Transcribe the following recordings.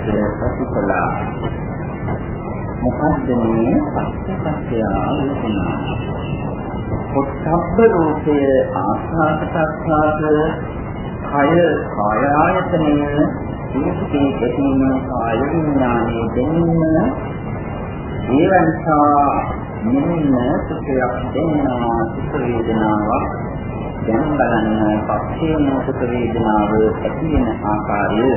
ප්‍රතිඵලා මොකද්ද මේ පස්සපස්සය වේදනා පොත්සබ්බ රූපය ආස්වාද ප්‍රසආස කය කාය ආයතනය දීපේ දෙකීම කාය විඥානයේ දෙන්න ඒවන්සා මෙන්න සුඛයක් දෙන්නා සුඛ වේදනාවක් දැන් බලන්න පස්සේ සුඛ වේදනාව ඇති වෙන ආකාරය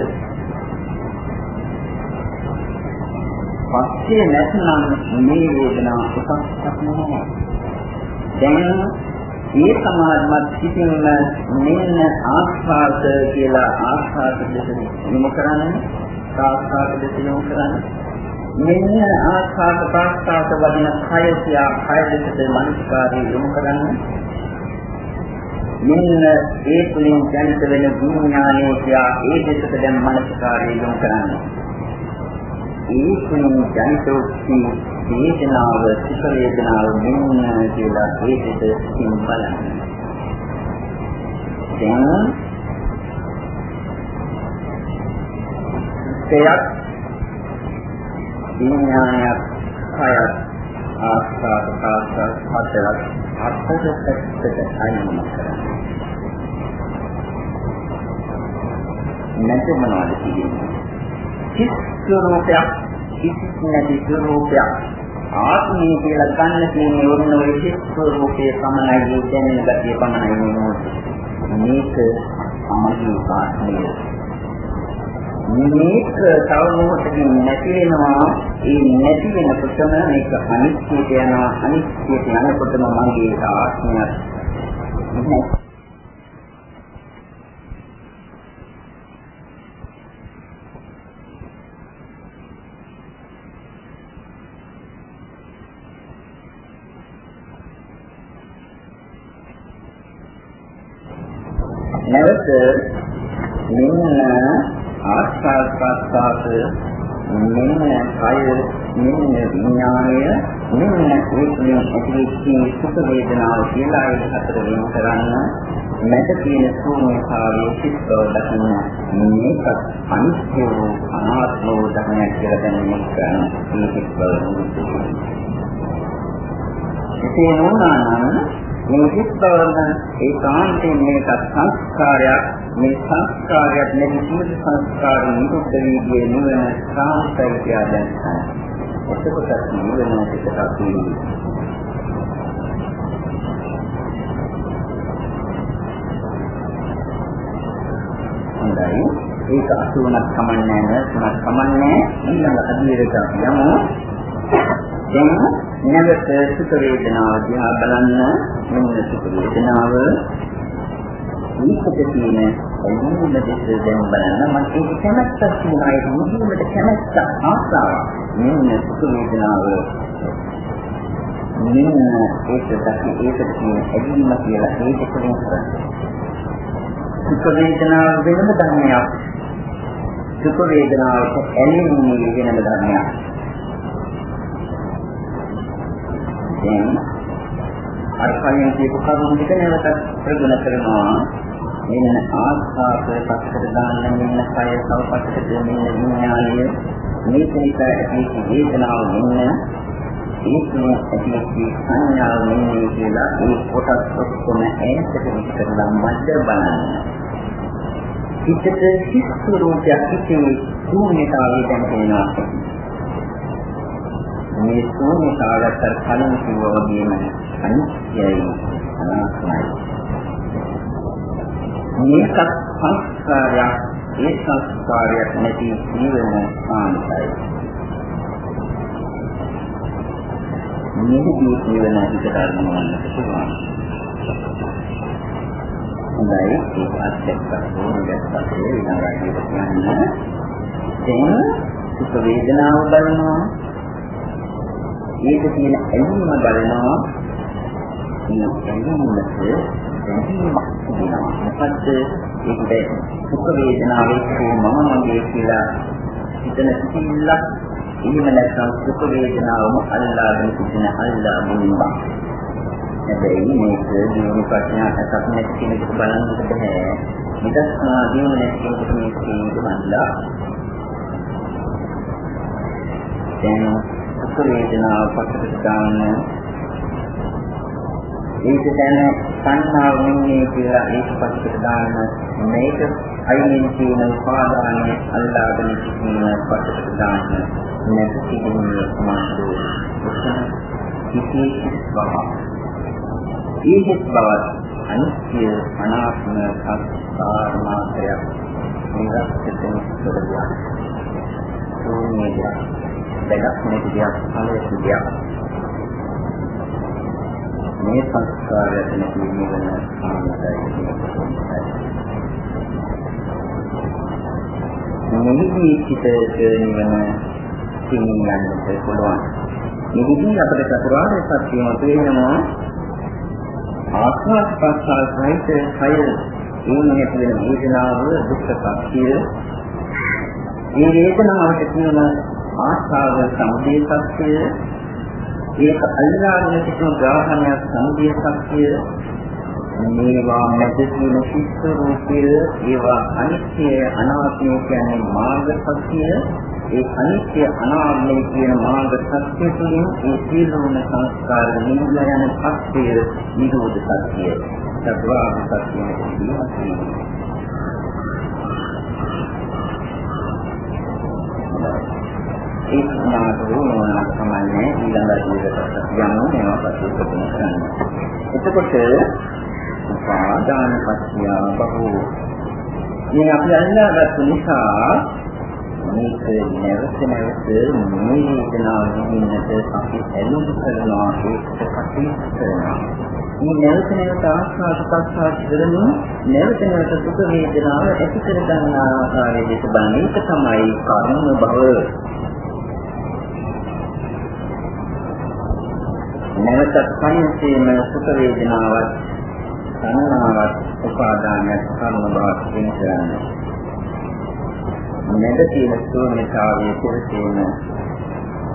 පස්සේ නැත්නම් මේ වේදනාව එකක්වත් නැහැ දැන් මේ සමාධිමත් සිටින්න මෙන්න ආස්වාද කියලා ආස්වාද දෙක යොමු කරන්නේ. ආස්වාද දෙක යොමු කරන්නේ. මෙන්න ආස්වාද ප්‍රාස්වාද වදින කය කියා කය දෙකට මනස්කාරය යොමු කරන්නේ. මෙන්න ඒ තුලින් දැනිට වෙන විඥානය කියා ඒ දෙකට දැන් මනස්කාරය යොමු කරන්නේ. ඒ තුලින් දැනිට වේදනාව සුඛ වේදනාව මෙන්න කියලා ඒකද සිතින් බලන්න. දැන් එයක් විඥානයක් කයත් ආස්වාද කාස්වාද හතරක් අත්දැකීමකට අයින් කරනවා. නැත්නම් මොනවද කියන්නේ? චිත්ත රූපයක් කිසිත් නැති ස්වરૂපයක් ආත්මය කියලා ගන්න තියෙන වුණ ඔය ස්වરૂපයේ පමණයි දැනෙන ගතිය පමණයි මේක සමගී ආත්මය මේක තව මොහොතකින් නැති වෙනවා. ඒ නැති වෙනකොටම මේක අනිත්‍යයට යනවා. අනිත්‍යයට යනකොටම මගේ ආත්මයක්. නැවත මෙන්න ආස්වාද ප්‍රස්තාව මෙන්න කය මෙන්න විඥානය මෙන්න ඒකේ ඇතිවෙච්ච සුඛ වේදනාව කියලා ඒ හතර වෙන කරන්න. මැද තියෙන ශූන්‍යතාවයේ සිත් බව දකින්න මේක අනිත්‍ය වූ අනාත්ම වූ ධර්මයක් කියලා දැනීමක් කරන මේ සිත් බව. එසේ නොවනම් මේ සිත්වරණ ඒකාන්තයෙන් මේක සංස්කාරයක් මේ සංස්කාරයක් නෙමෙයි සියලු සංස්කාර නිරුද්ධ වී ගිය නිවන සාන්තය කියලා දැක්කා. එතකොට නිවන පිටට අපි හොඳයි. ඒක අසුණක් කමන්නේ නැහැ තුනක් කමන්නේ ඊළඟ අධීරයට යමු. දැන් නැවත සුඛ වේදනාව දිහා බලන්න. මෙන්න සුඛ වේදනාව? මේකට තියෙන එළිම දෙක දැන් බලන්න. මම ඒක කැමැත්තක් තියෙනවා ඒක මුලින්ම කැමැත්ත ආසාව? මෙන්න සුඛ වේදනාව. මෙන්න ඒක දැකි ඒකට තියෙන එළිම කියලා ඒක දෙකෙන් කරන්නේ. සුඛ වේදනාව වෙනම ධර්මයක්. සුඛ වේදනාවට ඇලෙන්නේ වෙනම ධර්මයක්. දැන් අර කලින් කියපු කරුණු ටික නැවත ප්‍රගුණ කරනවා. මෙන්න ආස්වාද පස්සට දාන්න මෙන්න කය සවපස්සට මෙන්න විඥානය මේක නිසා ඇති වේදනාව මෙන්න ඒකේ ඇති සංඥාව මෙන්න කියලා ඒ කොටස් ඔක්කොම ඈතට විතරලා මැද බලන්න. හිතට සිත් රූපයක් හිතේ ශූන්‍යතාවය දැන් පේනවා මේ ශූන්‍යතාවයට කලින් කිව්වා වගේම අනිත්‍යයි අනාත්මයි. මේක සංස්කාරයක් ඒ සංස්කාරයක් නැති ජීවන සාන්තයි. නිදි ජීවන හිතට අරමුණක් පුළුවන්. හොඳයි ඒකත් එක්ක ඕනෑමකට ඊළඟට කියන්න. දැන් සුඛ වේදනාව බලනවා ඒක තියෙන ඇලීම බලනවා. මේ ඇලීමට දැනීමක් තිබෙනවා මොකද්ද? ඒකද සුඛ වේදනාවේ මම මගේ කියලා හිතන සිතිල්ලක් එහෙම නැත්නම් සුඛ වේදනාවම අල්ලාගෙන සිටින අල්ලා ගැනීම හැබැයි මේක ජීවන ප්‍රඥාවක් නැති කෙනෙකුට බලන්නට බෑ. විදස්නා ජීවන නැති කෙනෙකුට මේක තේරුම් ගන්නලා දැන් සුඛ වේදනාව පස්සට දාන්න. ඒක දැන සංහාව නින්නේ කියලා ඒක පස්සට දාන්න මේක අයිමින් තියෙන උපාදානයේ අල්ලාගෙන සිටින පස්සට දාන්න නැති සිටින්නේ මාසු විශේෂ බව. ඊහිස් බවත් අනිත්‍ය අනාත්ම සංස්කාර මාත්‍රයක් නිරස්තෙන් සුදුරියක්. ශූන්‍යය. දෙයක් නෙදියක් ඵලයක්. මේ සංස්කාරය නැති වෙන ආනන්දයි. මෙහිදී සිටට නිවන සිහින්නන්නට පුළුවන්. මෙහිදී අපිට චතුරාර්ය සත්‍යම තේරෙනවා ආස්වාද ප්‍රසාර සහිත කය ඒනේ තියෙන වේදනාව දුක්ඛ සත්‍ය. මේ වේදනාවට කියන ආස්වාද සමුදය සත්‍ය ඒක අල්ලාගෙන සිටින ග්‍රහණය සමුදය සත්‍ය මේවා මැද තියෙන සිත් රූපය. ඒවා අනිත්‍ය අනාත්මය කියන්නේ මාර්ග සත්‍ය ඒ අනිත්‍ය අනාත්මය කියන මාර්ග සත්‍ය තුළින් ඒ සියලුම සංස්කාර නිමුලා යන පස්ය නිරෝධ සත්‍ය චතුරාර්ය සත්‍යය ඒ නාමෝ නෝනා සමානයි ඊළඟ ජීවිතයට යනවා මේවා පස්සේ කරන්නේ. එතකොට උපාදාන පත්‍ය බහුව. මේ අපි අල්ලාගත් නිසා මේක නැවත නැවත මේ වේදනාව විඳින්නට අපි ඇලුම් කරනවා ඒකට කටයුතු කරනවා. මේ නැවත නැවත ආස්වාද ප්‍රසආස කරන නැවත නැවත සුඛ වේදනාව ඇති කර ගන්න ආකාරය දෙක බලන එක තමයි කර්ම භව. නැවත සංයසීම සුඛ වේදනාවත් සංනාවක් උපාදානයක් කර්ම බවක් වෙන කරන්නේ. මෙද තියෙන ශූන්‍යතාවයේ පුරුතේන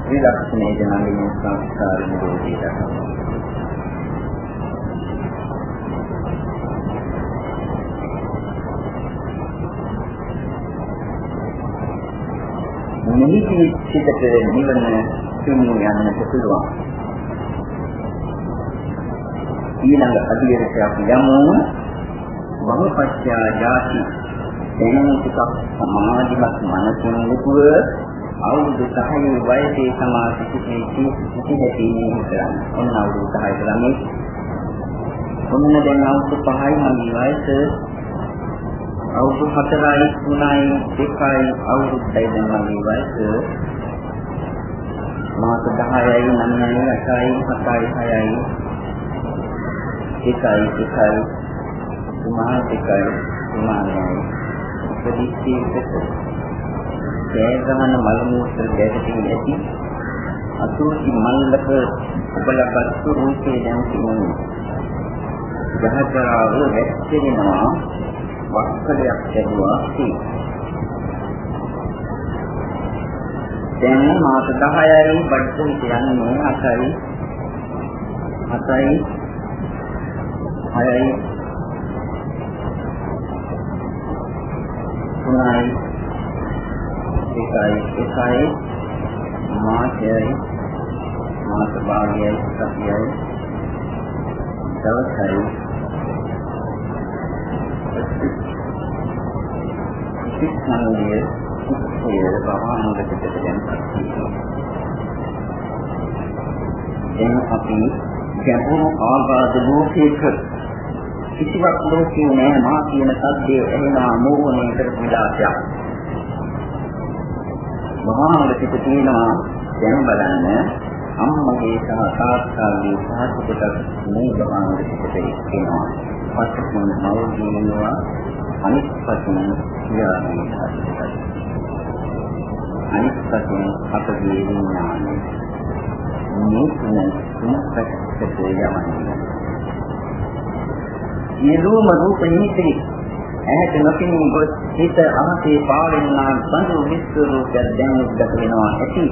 විලක්ෂණේ ජනගින සංස්කාර නිරෝධී දක්වනවා. නිමිති සිතට නිවන තුනු යන්නට පුළුවන්. ඊළඟ අධියරට අපි යමු මනෝපච්චා ජාති එනම් ටිකක් සමාධිමත් මනසින් යුතුව අවුරුදු 10 වයසේ සමාධි සිටිනේ සිටිනේ හිතන්න. ඔන්න අවුරුදු 10 ළමයි. ඔන්න දැන් අවුරුදු 5යි මගේ වයස. අවුරුදු 4යි 3යි 2යි අවුරුද්දයි දැන් මගේ වයස. මාස 10යි 9යි 8යි 7යි 6යි එකයි එකයි සමාන එකයි සමානයි ප්‍රතිචේතක සෑගමන මලමූත්‍ර ගැටකින් ඇති. අසෝචි මණ්ඩක උපලපත්තු රූපේ දැන් තිබුණු. ජහකරාව වැස්සෙනවා. වක්කලයක් ලැබුවා දැන් මාස 10යි බඩට යන්නේ අතයි අතයි 6යි 3යි 1යි 1යි මාසයයි. මාස භාගයයි. සතියයි. දවසයි. සිස්නෝයේ සිස්නෝයේ බවහනකට දෙන්න දැන් අපි ගැඹුරු ආබාධ භෝෂයක කිසිවක් ලෝකේ නෑ මා කියන සත්‍යය එනවා මෝහණය කරපු විලාසයක්. මහාවල පිට තියෙනවා දැන් බලන්න අම්මගේ සහ තාත්තාගේ සාහිත්‍යයක් මේ මහාවල පිට තියෙනවා. පස්සෙන් මව්ගියනවා අනිත් පස්සෙන් යාමයි. අනිත් පස්සෙන් අපගේ විඥානය. මේ තුන තුනක් පැත්තට යවන්නේ. නිරූම රූප නිමිති ඇහැට නොපෙනී ගොස් හිත අහසේ පාවෙනා බඳු විස්ස රූපයක් දැන් උද්ගත වෙනවා ඇති.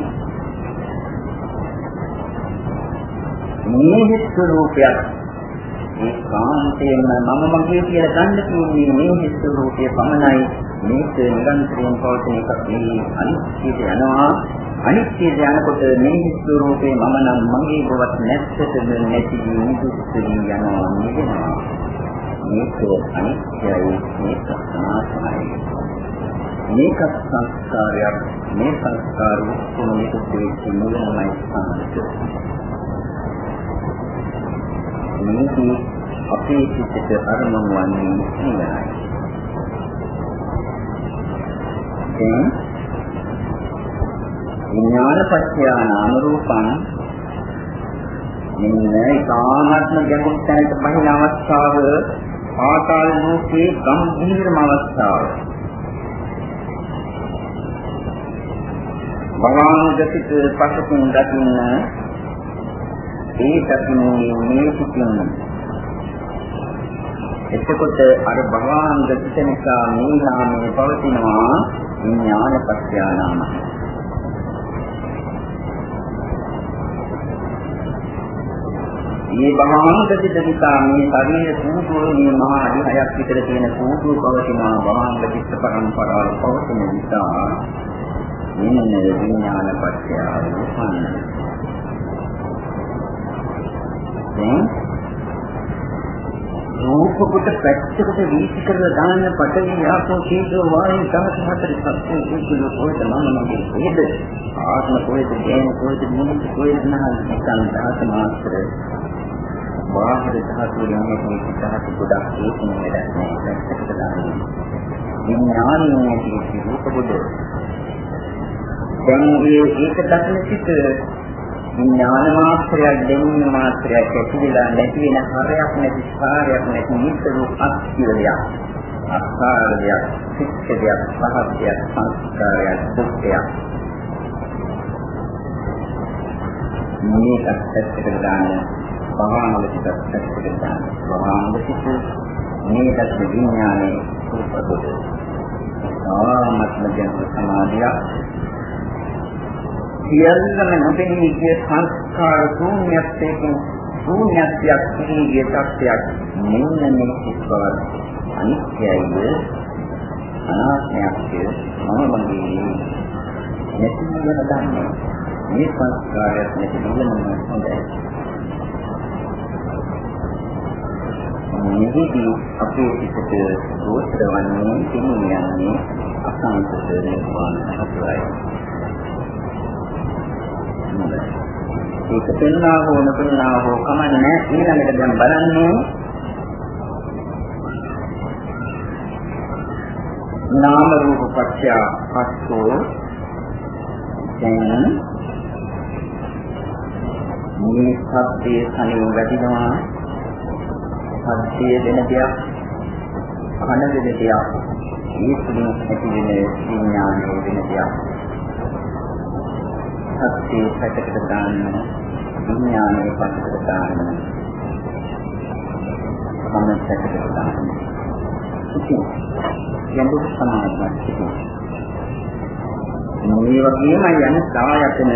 මේ විස්ස රූපයක් ඒ කාන්තේම මම මගේ කියලා ගන්න කියන්නේ මේ විස්ස රූපය පමණයි. මේක නිරන්තරයෙන් පවතින එකක් නෙවෙයි. අනිත්‍යයට යනවා. අනිත්‍යයට යනකොට මේ ස්වરૂපේ මම නම් මගේ බවත් නැත්තටම නැති නිදුස්සී යනවා. නිදෙනවා. මේක අනිත්‍යයි මේක සනාසනයි මේක සංස්කාරයක් මේ සංස්කාර ඔක්කොම එකතු වෙච්ච මුලමයි සාන්ත මේක අපේ සිතට අරමුණු වන්නේ ඉඳලායි වශයෙන් විඥාන පත්‍ය නාම රූපං මෙන්න ඉතාමත්ම ගැඹුරු තැනට බහින අවස්ථාව ආකාර රූපේ ගම්භීරම අවස්ථාව. භවංගසිත පසුකින් දකින්න ඒ දකින්නේ මේ සිතින්. එතකොට අර භවංග සිත නිසා මේ නාමයේ පවතිනවා විඥාන මේ බහාංග සිත නිසා මේ ශරීර කූටුව මේ මහා අඩි 6ක් විතර තියෙන කූටුව පවතින බහාංග චිත්ත පරම්පරාව පවතින නිසා මෙන්න විඥාන පත්‍යාව උපන්න දැන් රූප කොට පැත්තකට වීසි කරලා දාන්න පටවි ආපෝ කීදෝ වායු දහස් හතර සත්‍ය කිසිදු කොහෙද මම මගේ කොහෙද? ආත්ම කොහෙද ඥාන කොහෙද මොනිට කොහෙද? නහල් නිකන් දහස් මාත්‍ර. බාහිර ධාතු යන්නේ මේ ධාතු ගොඩක් ඒකම වැඩක් නෑ පැත්තකට දාන්න. විඥානීය කියන රූප කොට දැන් මේ ඒක දක්න සිට ඥාන මාත්‍රයක් දෙන්න මාත්‍රයක් ඇතිලා නැති වෙන හරයක් නැති ස්කාරයක් නැති නිතර අත්‍යලයක් අස්කාරයක් සික්කයක් පහක්යක් සංස්කාරයක් දුක්ඛයක්. මේක ඇත්තට දාන්න භවංගික ඇත්තට දාන්න භවංගික මේකත් විඥානයේ රූපකොට ආත්ම ජන සමාධිය සියල්ලම නොපෙනී ගිය සංස්කාර ශූන්‍යත්වයෙන් ශූන්‍යත්වයක් පිළිගිය තත්ත්වයක් මෙන්න මේ සිස්බවත් අනිත්‍යයි අනාත්මයක් මම මගේ නැති වෙන දන්නේ මේ සංස්කාරයක් නැති වෙන හොඳයි. මෙහිදී අපේ සිතට දෝෂවන්නේ තින්නේ අසංකත නිර්වාණ හතරයි ඒක පෙන්නා හෝ නොපෙන්නා හෝ කමන්නේ ඊළඟට දැන් බලන්නේ නාම රූප පත්‍ය පස්සෝ දැන් මේ සත්‍යයේ සනින් වැඩිනවා සත්‍යයේ දෙන දෙයක් කන දෙන දෙයක් මේ තුන ඇති වෙන විඥානයේ වෙන දෙයක්. සත්‍යයේ පැත්තකට දාන්න විඥානයේ පැත්තකට දාන්න සම්මත පැත්තකට දාන්න ඉතින් ගැඹුරු සමාධියක් තිබෙනවා මේ වගේම යන සායතන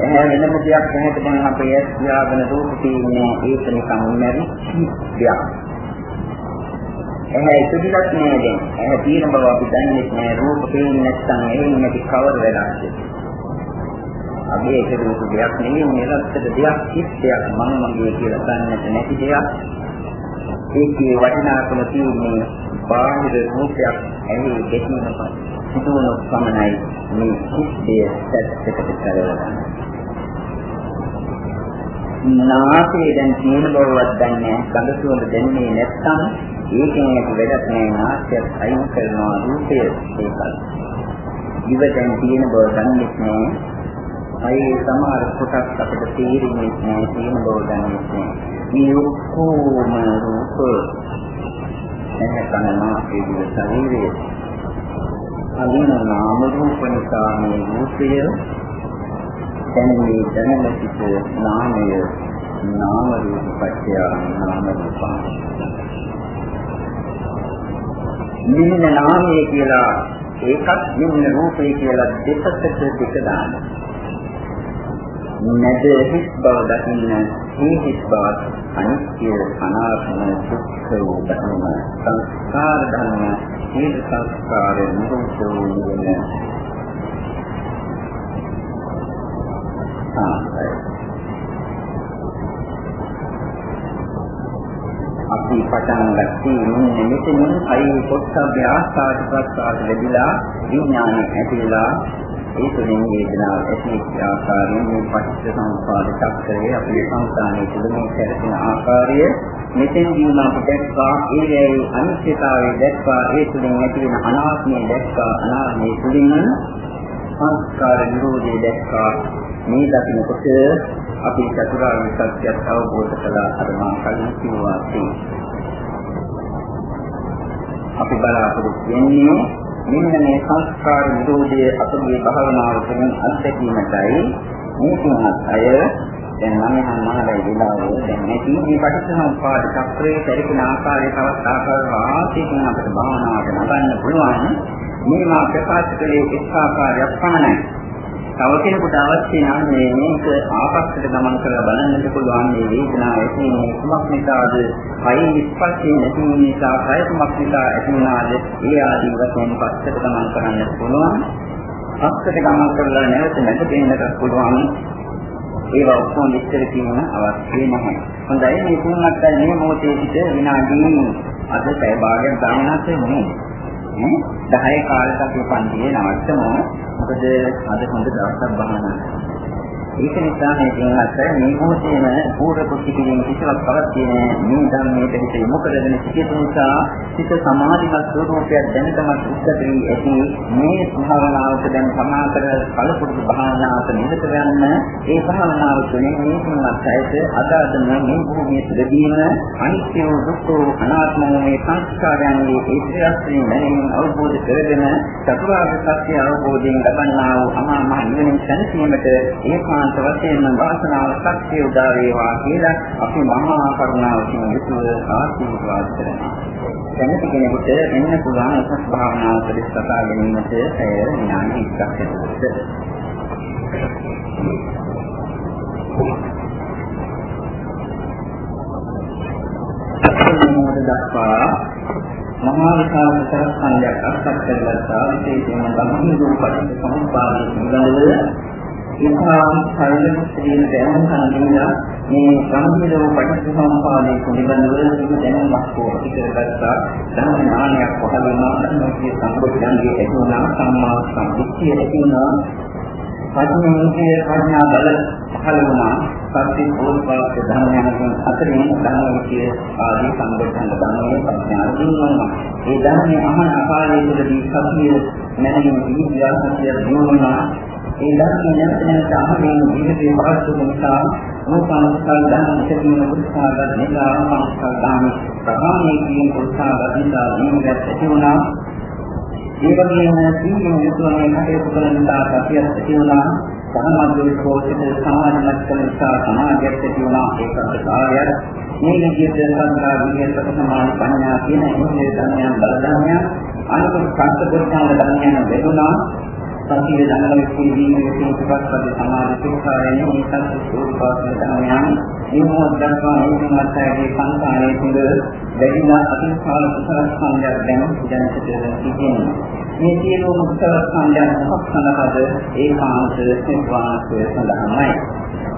එහේ වෙනම දෙයක් නැහැ දැන් අපේ ඇස් යාගෙන රූප තියෙන්නේ ඒක නිකන් නැරි දෙයක් එහේ ඉතිරිලක් නෑ දැන්. එහේ තියෙන බව අපි දන්නේ නෑ. රූප පේන්නේ නැත්නම් එහෙම නැති කවර වෙලාද. අපි ඒක රූප දෙයක් නෙමෙයි නිරත්තර දෙයක් කිස්සයක් මම මගේ කියලා ගන්නට නැති දෙයක්. ඒකේ වටිනාකම තියෙන්නේ බාහිර රූපයක් ඇහි දෙකීම සිදුවන සමනයි මේ කිස්සය සැත්තකට කරවලා. නාසයේ දැන් තියෙන බවවත් දන්නේ නැහැ. ගඳ සුවඳ දැනෙන්නේ නැත්නම් ඒකෙන් ඇති වැඩක් නෑ නාස්‍යයක් අයින් කරනවා රූපය ඒකයි. ඉව දැන් තියෙන බව දන්නේ නෑ. අයි සමහර කොටස් අපිට තේරෙන්නේ නෑ තියෙන බව දන්නේ නෑ. මේ ඔක්කොම රූප නැහැ කනවා ඒ විදිහ ශරීරයේ අදින නාම රූප නිසා මේ රූපය දැන් මේ දැනෙන සිට නාමය නාම රූප පත්‍ය නාම රූපං මෙන්න නාමය කියලා ඒකත් මෙන්න රූපය කියලා දෙපසට දෙක දාන. නැද හිස් බව දකින්න මේ හිස් බව අනිත්‍ය අනාත්ම දුක්ඛ වූ ධර්ම සංස්කාර ධර්ම මේ සංස්කාර නිරෝධ වූ අපි පටන් ගත්තේ මෙන්න මෙතනින් අයි පොත්සබ්බ ආස්වාද ප්‍රසආද ලැබිලා විඥානය ඇතිලා ඒ තුළින් වේදනාව ඇති ආකාරයෙන් මේ පටිච්ච සමුප්පාද චක්‍රයේ අපේ සංස්කාරයේ තුළ මේ කරගෙන ආකාරය මෙතෙන්දී නම් දැක්වා ඒ අනිත්‍යතාවය දැක්වා ඒ තුළින් ඇති වෙන අනාත්මය දැක්වා අනාත්මය තුළින් සංස්කාර නිරෝධය දැක්වා මේ දකින්නකොට අපි චතුරාර්ය සත්‍යය අවබෝධ කළා අර මා කලින් කිව්වා අපි. බලාපොරොත්තු වෙන්නේ මෙන්න මේ සංස්කාර නිරෝධය අපගේ භාවනාව තුළින් අත්දැකීමටයි. මේ තුනත් අය දැන් මම හම්මාරයි විලාවෝ. දැන් නැති මේ පටිච්චසමුප්පාද චක්‍රයේ පරිපූර්ණ ආකාරයේ තවත් ආකාර වාසියකින් අපිට භාවනාවට නගන්න පුළුවන්. මේ මා ප්‍රකාශ කළේ එක් ආකාරයක් පමණයි. තව කෙනෙකුට අවශ්‍ය නම් මේ මේක ආපස්සට ගමන් කරලා බලන්නට පුළුවන් මේ වේදනාව ඇතිවෙන්නේ කුමක් නිසාද? කයි ස්පර්ශයෙන් නැති නිසා, කය කුමක් නිසා ඇතිවෙනාද? ඒ ආදී වශයෙන් පස්සට ගමන් කරන්න පුළුවන්. පස්සට ගමන් කරලා නැවත නැග දෙන්නට පුළුවන්. ඒවා ඔක්කොම විස්තර කිරීම අවශ්‍ය නැහැ. හොඳයි මේ තුනක් මේ මොහොතේ සිට විනාඩි අද පැය භාගයක් ගානක් නෙමෙයි. 10 කාලයක් අපි පන්තියේ නවත්තමු. මොකද අද හොඳ දවසක් බහනා. ඒක නිසා මේ දිනකට මේ මොහොතේම පූර්ව කුසිකින් කිසිවක් පවතින මේ ධර්මයේ පිට යොමු කරගෙන සිටින නිසා සිත සමාධිමත් ස්වરૂපයක් දැනටමත් උත්තරී ඇති මේ භාවනාවට දැන් සමාකර කලපුරුදු භාවනාවට නිරත වෙන්න ඒ භාවනාව තුළින් මේ තුනක් ඇයිද අද අද මේ භූමියේ තුලදීම අනිත්‍ය දුක්ඛ අනාත්ම මේ සංස්කාරයන්ගේ ඒ ත්‍රිස්ත්‍රි නැණින් අවබෝධ කරගෙන චතුරාර්ය සත්‍ය අවබෝධයෙන් ලබන්නා වූ අමා මහ නිවනින් සැනසීමට ඒකාන්ත ඒකාන්ත වශයෙන්ම වාසනාව ශක්තිය උදා වේවා කියලා අපි මහා කරුණාවකින් යුතුව ආශිර්වාද කරනවා. කැමති කෙනෙකුට එන්න පුළුවන් උසස් භාවනාව පිළිස්සතා ගැනීමට ඇය විනාඩි 20ක් ඇතුළත. මොහොත දක්වා මහා විශාල සරස්කන්ධයක් අත්පත් කරගත්තා විශේෂයෙන්ම බ්‍රහ්ම රූපපටි සමුපාදයේ පිළිබඳව ඉතාම සරල කියන දැනුම හඳුන්වලා මේ සම්පූර්ණ පටිච්චසමුපාදයේ පිළිබඳව සිදු දැනුමක් කොහොමද කරගත්තා. ධර්ම ඥානයක් පහළ වුණා. ධර්මයේ සම්බුද්ධන්ගේ ඇති වුණා. සම්මා සම්පූර්ණිය ඇති වුණා. පඥාන්තිය ප්‍රඥා බල පහළ වුණා. සත්‍ය පොල්පාත ධර්මයන් අතරින් ධර්මයේ ආදී සම්බුද්ධන් ධර්මයේ ප්‍රඥා දිනුවා ඒ ධර්මයේ අහන අපායේ තුළදී සත්‍ය නැතිව විද්‍යා සත්‍ය දිනුවා ඒ ධර්මයේ නැවත නැවත අහමින් ජීවිතේ පහසු නිසා මොකක්ද ධර්ම ඉතිරිම උත්සාහගත නිසා මාස්කල් දාන ප්‍රහාණය කියන උත්සාහගත නිසා ජීවිතය ඇති වුණා. ඒ වගේම සීලෙන් යුතුවම කටයුතු කරන නිසා සතිය ඇති වුණා. සමාධියේ කෝෂිත සමාධිමත් කරන නිසා සමාධියක් ඇති වුණා. ඒකත් කාර්යය මේ විදිහට සංග්‍රහ විදිහට සමාධි පඤ්ඤා කියන ඉන්ද්‍රිය ධර්මයන් බල ධර්මයන් අනිත් සංස්කෘතික ධර්මයන් වෙනුණා. සතිය දඟල ඉස්කීමේ සිංහපත්පද සමාධි සිතායනේ මේ සත්‍ය ස්වરૂපාත්ම ධර්මයන් මේ මොහොත දක්වා මේ මතයේ සංකාරයේ තුල වැඩිලා අතිශාල කුසල ස්කන්ධයක් දැන ජනිත කරන සිටිනවා. මේ සියලුම කුසල ස්කන්ධයන් මොකක් සඳහාද ඒකාන්ත සිතාංශය සඳහාමයි.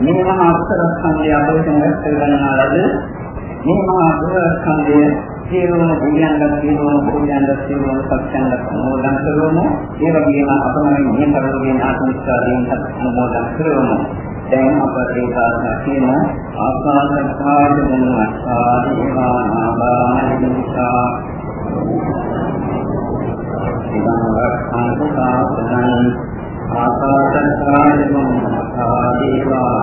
මේ මහා කුසල ස්කන්ධය අපිට නැස්ත ගන්නා ලද මේ මහා කුසල ස්කන්ධය සියලුම බුද්ධයන්ගත් සියලුම බුද්ධයන්ගත් සියලුම සත්‍යයන්ගත් අනුමෝදන් කරවමු. ඒ වගේම අපමණ මේ කරුණේ ආත්මිකාරයෙන් අනුමෝදන් කරවමු. දැන් අපට ඒ කාරණා කියන ආස්වාදකාරද මොනවාස්සා දේවා නාගානිකා ඉවංගක්ඛාන්තාසනං ආකාශකාරද මොනවාස්සා දේවා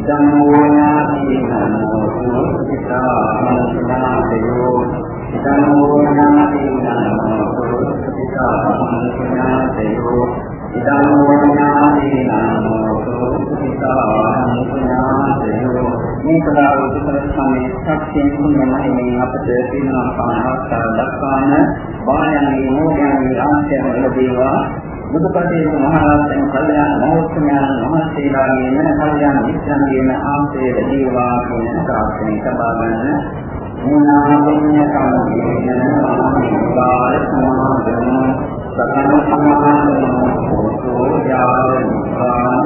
ඉදම් වූනාති නමෝ සුඛිතා මනසනාදයෝ ඉදම් කලාව උතුර සමයේ සත්‍යයෙන් කුමනයි අපට පින්නා පානවස්ථාව දක්වාන වායනයේ නෝයන්ගේ ආශ්‍රය ලැබේවා. බුදුපතේ මහරහතන් කල්යාණ මහෝත්සවයන් මහසීලාගේ වෙන කල්යාණ මිත්‍රන්ගේ ආශ්‍රය ලැබේවා කියන ප්‍රාර්ථනා සබා ගන්න. මුනාපුඤ්ඤ කම්මේන මහානිකාල සමාදම සතන සමාදම යාවනිකාන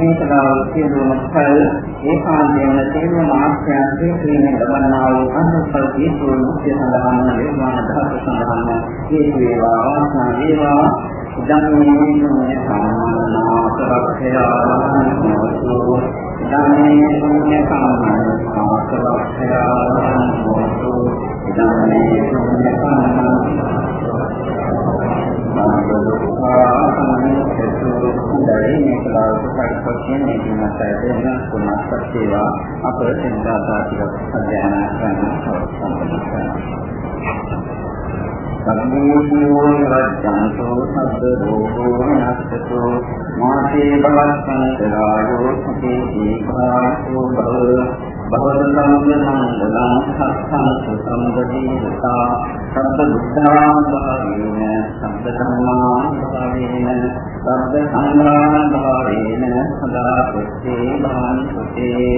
සියා මේකලා සියලුම කල් ඒකාන්තයෙන් තේරුම ආශ්‍රයන්ගේ ක්‍රීමේ ලබන්නා වූ අනුපල් හේතු මුක්තිය සඳහන් නිර්මාණ ධාතු සඳහන් හේතු වේවා වාසනා වේවා. ධම්මේ නුනේ සම්මානාතරක්ඛයානෝතු ධම්මේ නුනේ සම්මානාතරක්ඛයානෝතු ධම්මේ නුනේ සම්මානාතරක්ඛයානෝතු මේ දිනසට වෙන කුණක් සේවා අපේ සෙන්දාතා ටික අධ්‍යයනය කරන්න සම්පූර්ණ සම්මෝහෝ රජ්ජන්තෝ සබ්බ රෝගෝ නස්සතෝ මාතේ භවස්සන්තරායෝ සුඛේ දීඝාසෝ භව භවදං මංගලං සත්සං සම්බදීතා සබ්බ දුක්ඛාං භාවේන සබ්බ ධම්මාං භාවේන සබ්බ සංඝාං භාවේන සදා පුත්තේ භාන්තුතේ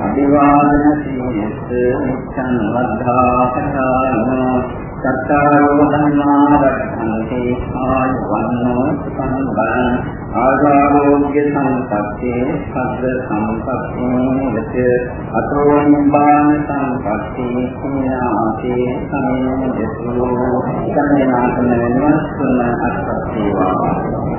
අභිවාදන සීලස්ස නිච්ඡන් වද්ධාපකාරෝ සත්තාරෝ ධම්මා රක්ඛන්ති ආයවන්නෝ සම්බන් ආරෝග්‍ය සම්පත්තේ සබ්බ සම්පත්තේ වෙත අතෝ නිබ්බාන සම්පත්තේ කුණාතේ සමේ දෙසෝ කන්‍යනාතන වෙනස් තුන අත්පත්තේවා